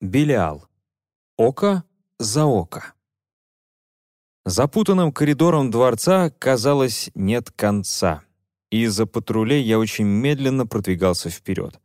Белиал. Око за око. Запутанным коридором дворца, казалось, нет конца. И из-за патрулей я очень медленно продвигался вперед.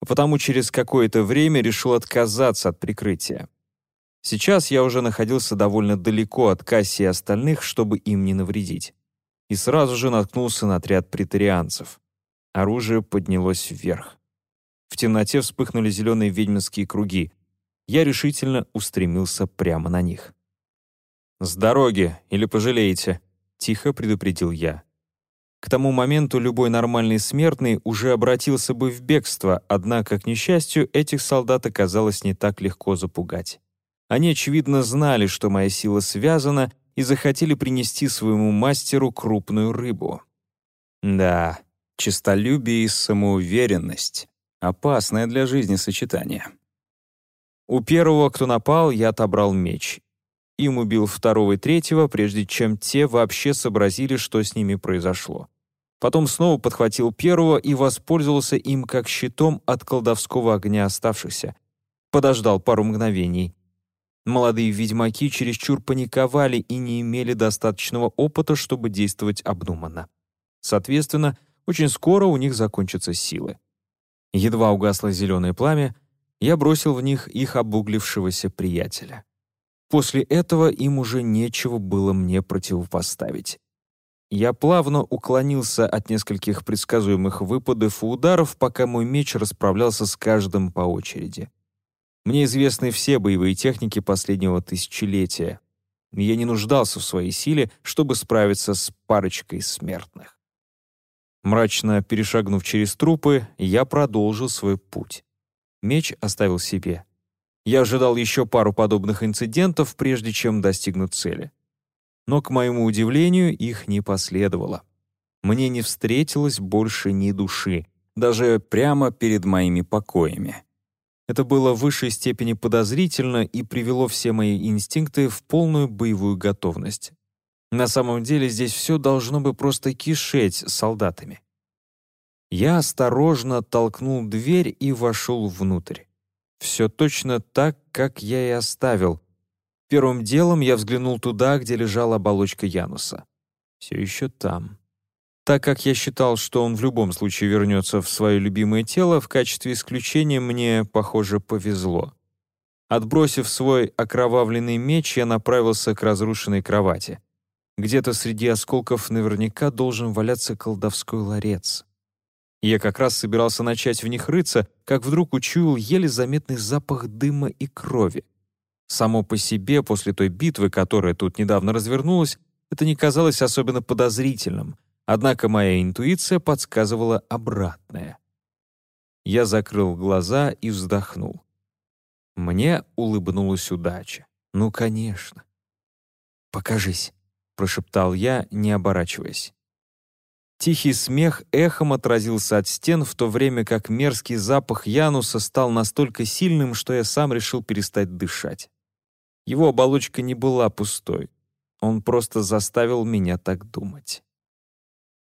Потому через какое-то время решил отказаться от прикрытия. Сейчас я уже находился довольно далеко от Касси и остальных, чтобы им не навредить. И сразу же наткнулся на отряд претарианцев. Оружие поднялось вверх. В темноте вспыхнули зеленые ведьминские круги. Я решительно устремился прямо на них. «С дороги, или пожалеете», — тихо предупредил я. К тому моменту любой нормальный смертный уже обратился бы в бегство, однако, к несчастью, этих солдат оказалось не так легко запугать. Они, очевидно, знали, что моя сила связана, и захотели принести своему мастеру крупную рыбу. Да, честолюбие и самоуверенность — опасное для жизни сочетание. У первого, кто напал, я отобрал меч, им убил второго и третьего, прежде чем те вообще сообразили, что с ними произошло. Потом снова подхватил первого и воспользовался им как щитом от колдовского огня оставшихся. Подождал пару мгновений. Молодые ведьмаки чересчур паниковали и не имели достаточного опыта, чтобы действовать обдуманно. Соответственно, очень скоро у них закончатся силы. Едва угасло зеленое пламя, я бросил в них их обуглившегося приятеля. После этого им уже нечего было мне противопоставить. Я плавно уклонился от нескольких предсказуемых выпадов и ударов, пока мой меч расправлялся с каждым по очереди. Мне известны все боевые техники последнего тысячелетия. Я не нуждался в своей силе, чтобы справиться с парочкой смертных. Мрачно перешагнув через трупы, я продолжил свой путь. Меч оставил себе. Я ожидал еще пару подобных инцидентов, прежде чем достигнуть цели. Но, к моему удивлению, их не последовало. Мне не встретилось больше ни души, даже прямо перед моими покоями. Это было в высшей степени подозрительно и привело все мои инстинкты в полную боевую готовность. На самом деле здесь все должно бы просто кишеть солдатами. Я осторожно толкнул дверь и вошел внутрь. Все точно так, как я и оставил. Первым делом я взглянул туда, где лежала оболочка Януса. Все еще там. Так как я считал, что он в любом случае вернется в свое любимое тело, в качестве исключения мне, похоже, повезло. Отбросив свой окровавленный меч, я направился к разрушенной кровати. Где-то среди осколков наверняка должен валяться колдовской ларец. Я как раз собирался начать в них рыться, как вдруг учуял еле заметный запах дыма и крови. Само по себе, после той битвы, которая тут недавно развернулась, это не казалось особенно подозрительным, однако моя интуиция подсказывала обратное. Я закрыл глаза и вздохнул. Мне улыбнулась удача. Ну, конечно. «Покажись», — прошептал я, не оборачиваясь. Тихий смех эхом отразился от стен, в то время как мерзкий запах Януса стал настолько сильным, что я сам решил перестать дышать. Его оболочка не была пустой. Он просто заставил меня так думать.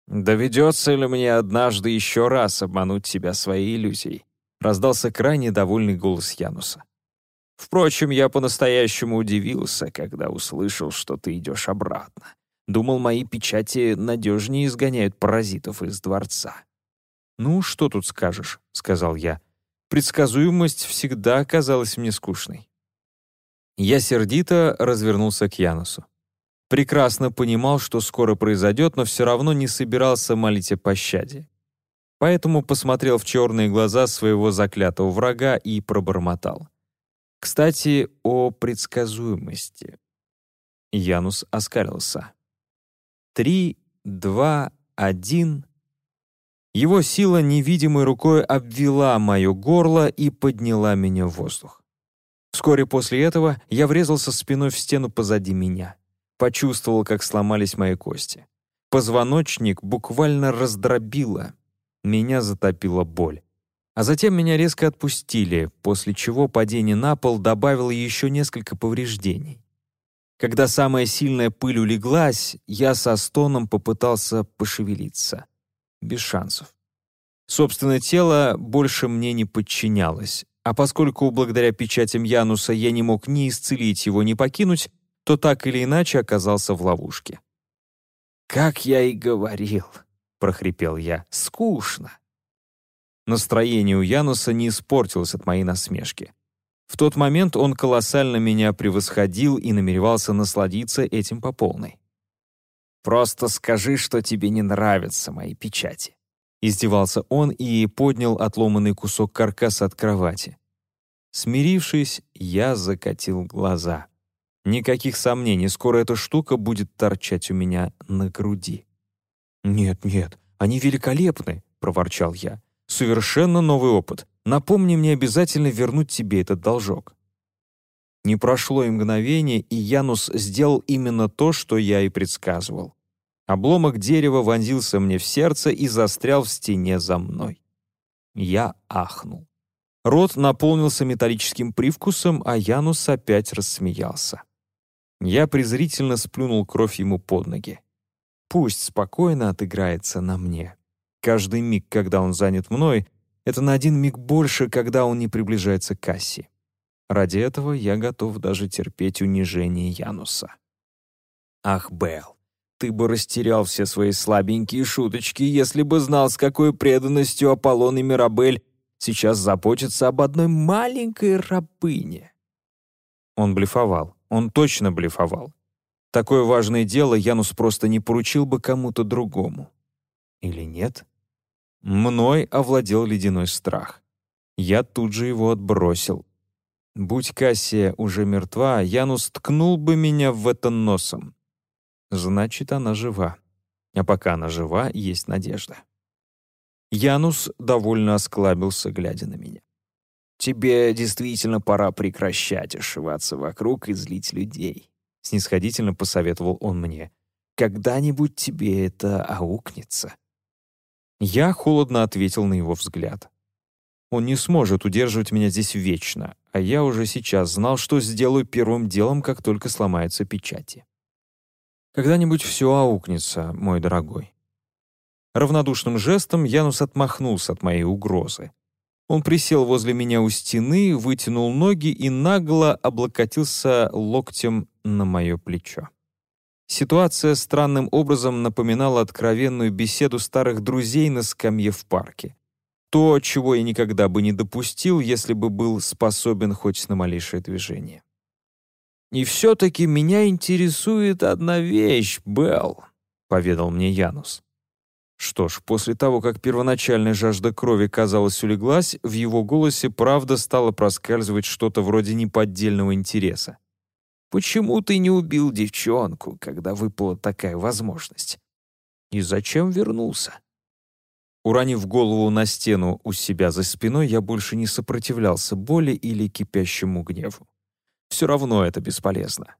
«Доведется ли мне однажды еще раз обмануть себя своей иллюзией?» раздался крайне довольный голос Януса. «Впрочем, я по-настоящему удивился, когда услышал, что ты идешь обратно. Думал, мои печати надежнее изгоняют паразитов из дворца. «Ну, что тут скажешь?» — сказал я. Предсказуемость всегда казалась мне скучной. Я сердито развернулся к Янусу. Прекрасно понимал, что скоро произойдет, но все равно не собирался молить о пощаде. Поэтому посмотрел в черные глаза своего заклятого врага и пробормотал. Кстати, о предсказуемости. Янус оскалился. Три, два, один. Его сила невидимой рукой обвела мое горло и подняла меня в воздух. Вскоре после этого я врезался спиной в стену позади меня. Почувствовал, как сломались мои кости. Позвоночник буквально раздробило. Меня затопила боль. А затем меня резко отпустили, после чего падение на пол добавило еще несколько повреждений. Когда самая сильная пыль улеглась, я со стоном попытался пошевелиться. Без шансов. Собственное тело больше мне не подчинялось. А поскольку благодаря печатям Януса я не мог ни исцелить его, ни покинуть, то так или иначе оказался в ловушке. «Как я и говорил», — прохрипел я, — «скучно». Настроение у Януса не испортилось от моей насмешки. В тот момент он колоссально меня превосходил и намеревался насладиться этим по полной. «Просто скажи, что тебе не нравятся мои печати». Издевался он и поднял отломанный кусок каркаса от кровати. Смирившись, я закатил глаза. Никаких сомнений, скоро эта штука будет торчать у меня на груди. «Нет, нет, они великолепны», — проворчал я. «Совершенно новый опыт. Напомни мне обязательно вернуть тебе этот должок». Не прошло и мгновение, и Янус сделал именно то, что я и предсказывал. Обломок дерева вонзился мне в сердце и застрял в стене за мной. Я ахнул. Рот наполнился металлическим привкусом, а Янус опять рассмеялся. Я презрительно сплюнул кровь ему под ноги. Пусть спокойно отыграется на мне. Каждый миг, когда он занят мной, это на один миг больше, когда он не приближается к кассе. Ради этого я готов даже терпеть унижение Януса. Ах, Белл, ты бы растерял все свои слабенькие шуточки, если бы знал, с какой преданностью Аполлон и Мирабель сейчас заботятся об одной маленькой рабыне. Он блефовал. Он точно блефовал. Такое важное дело Янус просто не поручил бы кому-то другому. Или нет? Мной овладел ледяной страх. Я тут же его отбросил. Будь Кассия уже мертва, Янус ткнул бы меня в это носом. Значит, она жива. А пока она жива, есть надежда. Янус довольно осклабился, глядя на меня. «Тебе действительно пора прекращать ошиваться вокруг и злить людей», — снисходительно посоветовал он мне. «Когда-нибудь тебе это аукнется». Я холодно ответил на его взгляд. Он не сможет удерживать меня здесь вечно, а я уже сейчас знал, что сделаю первым делом, как только сломаются печати. Когда-нибудь все аукнется, мой дорогой. Равнодушным жестом Янус отмахнулся от моей угрозы. Он присел возле меня у стены, вытянул ноги и нагло облокотился локтем на мое плечо. Ситуация странным образом напоминала откровенную беседу старых друзей на скамье в парке. То, чего я никогда бы не допустил, если бы был способен хоть на малейшее движение. «И все-таки меня интересует одна вещь, Белл», — поведал мне Янус. Что ж, после того, как первоначальная жажда крови, казалось, улеглась, в его голосе правда стало проскальзывать что-то вроде неподдельного интереса. «Почему ты не убил девчонку, когда выпала такая возможность? И зачем вернулся?» Уронив голову на стену у себя за спиной, я больше не сопротивлялся боли или кипящему гневу. Все равно это бесполезно.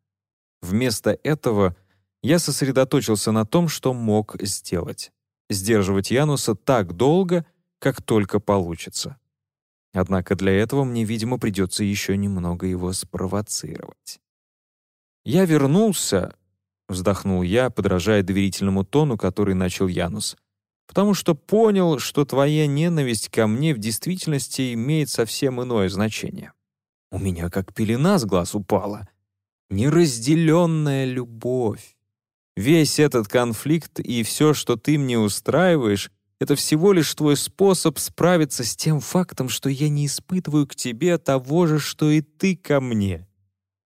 Вместо этого я сосредоточился на том, что мог сделать сдерживать Януса так долго, как только получится. Однако для этого мне, видимо, придется еще немного его спровоцировать. «Я вернулся», — вздохнул я, подражая доверительному тону, который начал Янус, «потому что понял, что твоя ненависть ко мне в действительности имеет совсем иное значение. У меня как пелена с глаз упала. Неразделенная любовь. Весь этот конфликт и все, что ты мне устраиваешь, это всего лишь твой способ справиться с тем фактом, что я не испытываю к тебе того же, что и ты ко мне.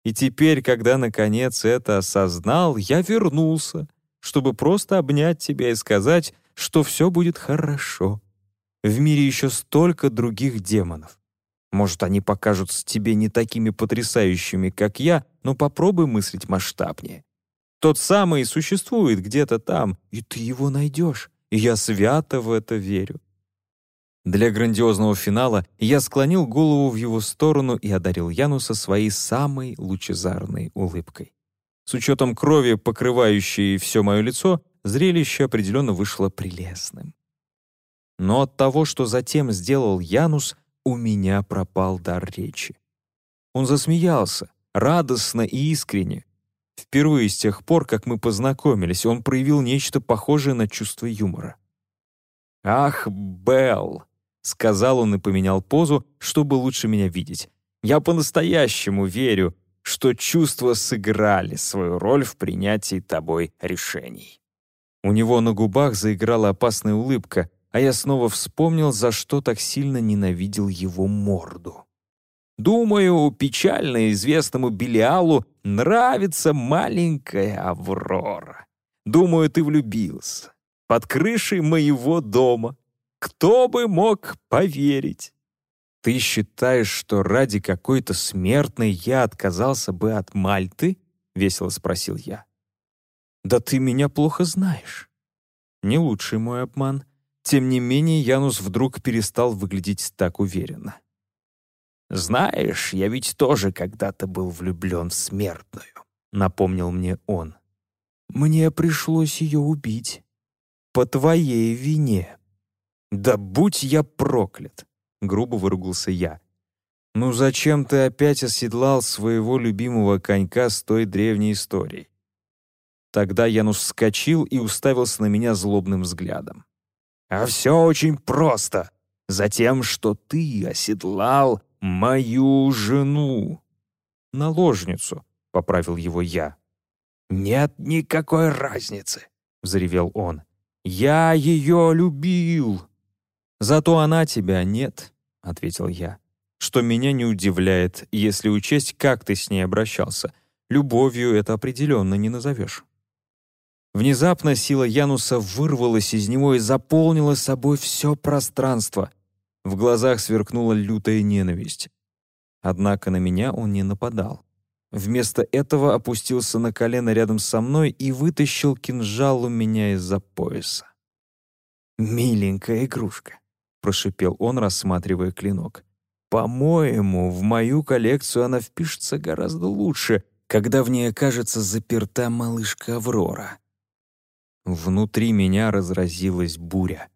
И теперь, когда наконец это осознал, я вернулся, чтобы просто обнять тебя и сказать, что все будет хорошо. В мире еще столько других демонов. Может, они покажутся тебе не такими потрясающими, как я, но попробуй мыслить масштабнее. Тот самый существует где-то там, и ты его найдешь. И я свято в это верю. Для грандиозного финала я склонил голову в его сторону и одарил Януса своей самой лучезарной улыбкой. С учетом крови, покрывающей все мое лицо, зрелище определенно вышло прелестным. Но от того, что затем сделал Янус, у меня пропал дар речи. Он засмеялся, радостно и искренне, Впервые с тех пор, как мы познакомились, он проявил нечто похожее на чувство юмора. «Ах, Белл, — сказал он и поменял позу, чтобы лучше меня видеть. «Я по-настоящему верю, что чувства сыграли свою роль в принятии тобой решений». У него на губах заиграла опасная улыбка, а я снова вспомнил, за что так сильно ненавидел его морду. Думаю, печально известному Белиалу нравится маленькая Аврора. Думаю, ты влюбился. Под крышей моего дома. Кто бы мог поверить? Ты считаешь, что ради какой-то смертной я отказался бы от Мальты? Весело спросил я. Да ты меня плохо знаешь. Не лучший мой обман. Тем не менее, Янус вдруг перестал выглядеть так уверенно. «Знаешь, я ведь тоже когда-то был влюблен в смертную», — напомнил мне он. «Мне пришлось ее убить. По твоей вине». «Да будь я проклят!» — грубо выругался я. «Ну зачем ты опять оседлал своего любимого конька с той древней историей?» Тогда Янус вскочил и уставился на меня злобным взглядом. «А все очень просто. Затем, что ты оседлал «Мою жену!» «Наложницу», — поправил его я. «Нет никакой разницы», — взревел он. «Я ее любил!» «Зато она тебя нет», — ответил я. «Что меня не удивляет, если учесть, как ты с ней обращался. Любовью это определенно не назовешь». Внезапно сила Януса вырвалась из него и заполнила собой все пространство. В глазах сверкнула лютая ненависть. Однако на меня он не нападал. Вместо этого опустился на колено рядом со мной и вытащил кинжал у меня из-за пояса. «Миленькая игрушка», — прошипел он, рассматривая клинок. «По-моему, в мою коллекцию она впишется гораздо лучше, когда в ней окажется заперта малышка Аврора». Внутри меня разразилась буря.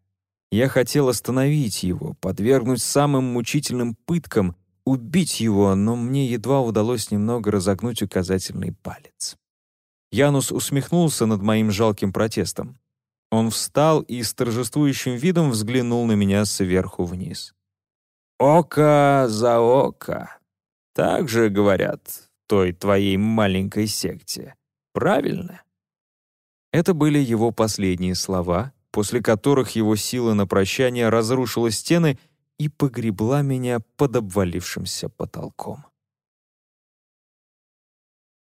Я хотел остановить его, подвергнуть самым мучительным пыткам, убить его, но мне едва удалось немного разогнуть указательный палец. Янус усмехнулся над моим жалким протестом. Он встал и с торжествующим видом взглянул на меня сверху вниз. «Око за око. Так же говорят в той твоей маленькой секте. Правильно?» Это были его последние слова, после которых его сила на прощание разрушила стены и погребла меня под обвалившимся потолком.